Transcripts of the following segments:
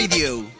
Radio.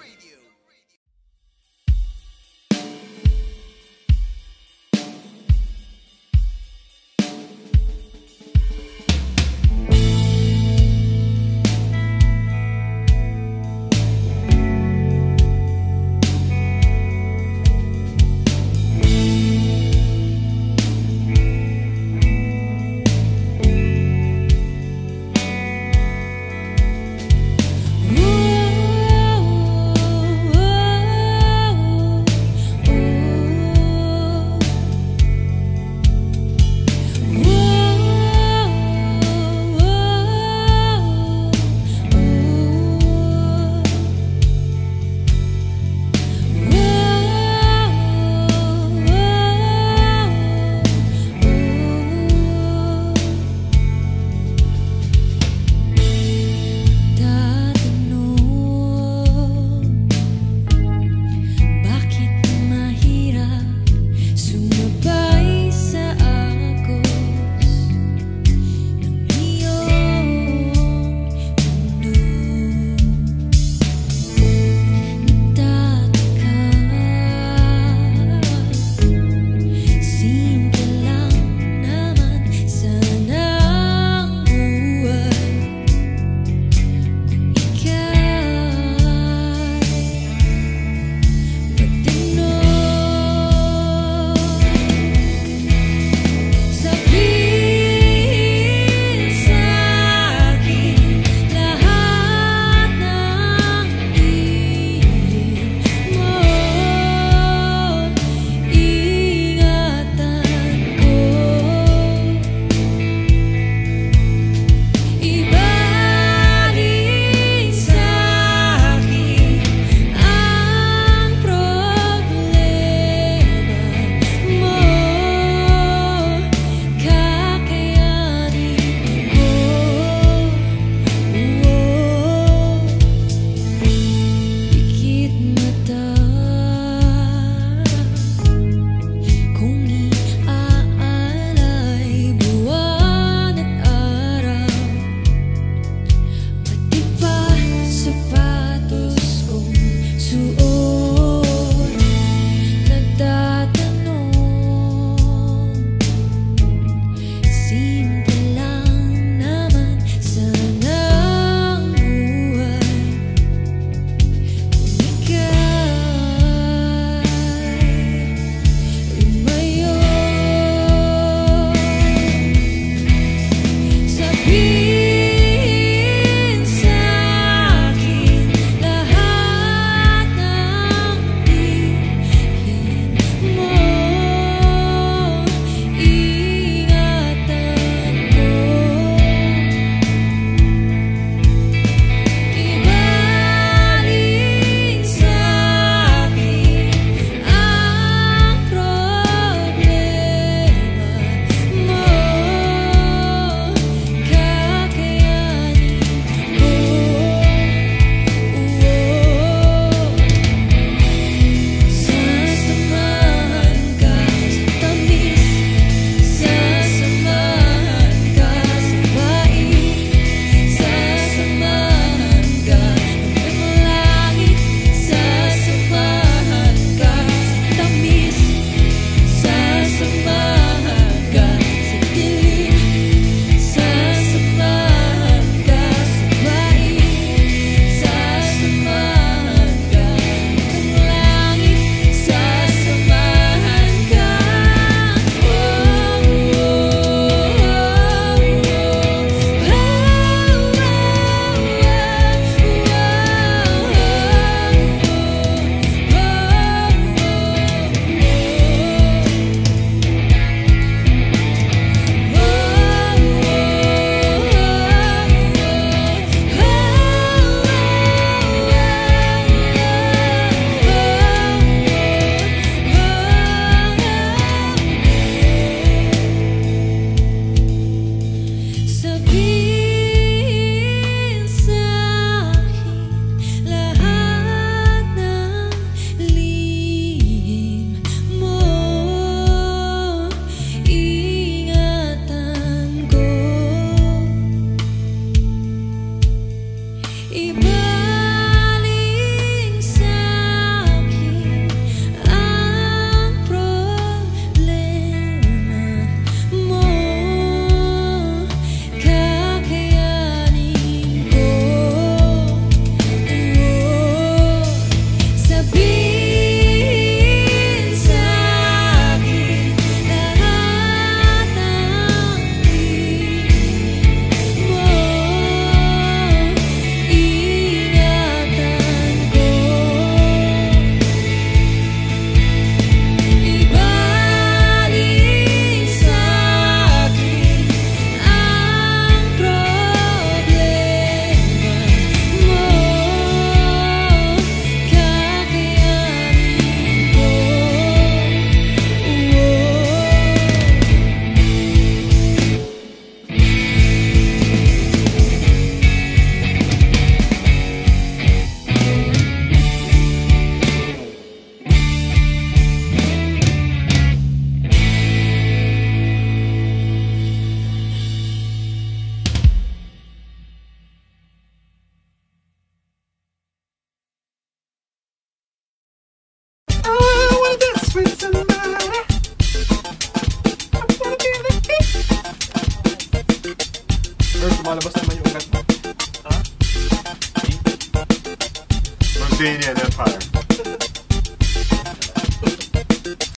Lumalabas naman yung ugat mo. Rosanian Empire.